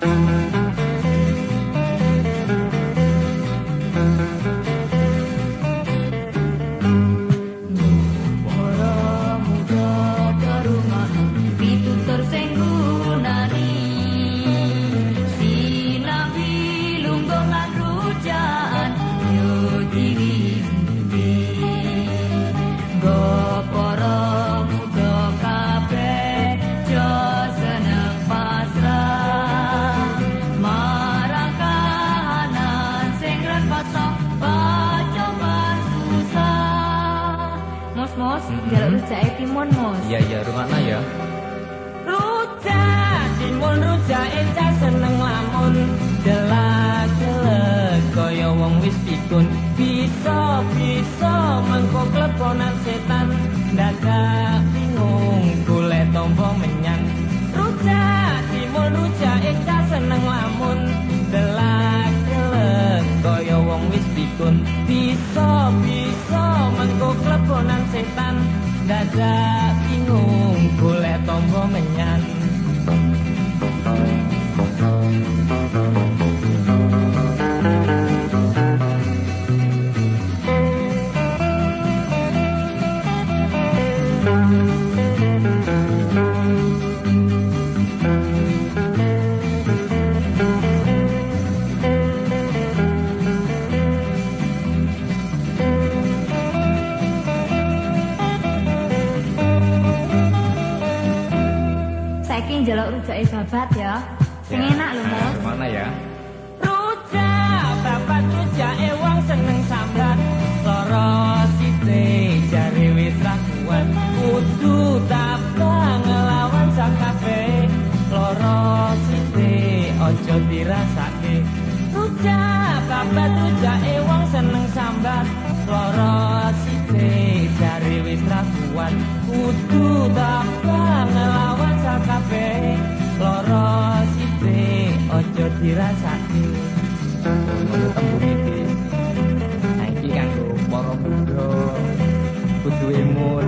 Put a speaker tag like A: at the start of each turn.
A: thank you Mos, jaluk rujake timun, Mos.
B: Iya, iya, rumahna ya.
C: Rujak timun rujake cah seneng lamun. Jelak-jelek kaya wong wis pikun. Bisa bisa mengko kleponan setan. Dadak bingung golek tombo menyang. Rujak timun rujake cah seneng lamun. Jelak-jelek kaya wong wis pikun. Bisa bisa that, that.
A: Saiki njaluk rujake babat ya. Sing
B: Ya.
A: enak lho, Mos.
B: Rumahna ya.
C: rujak babat rujake wong seneng sambat lara site jare wis raguan kudu tabang ngelawan sakabe lara site aja dirasake rujak babat rujake wong seneng sambat lara site jare wis raguan kudu sipe ojo dirasake Iki kanggo para mudha kudu emul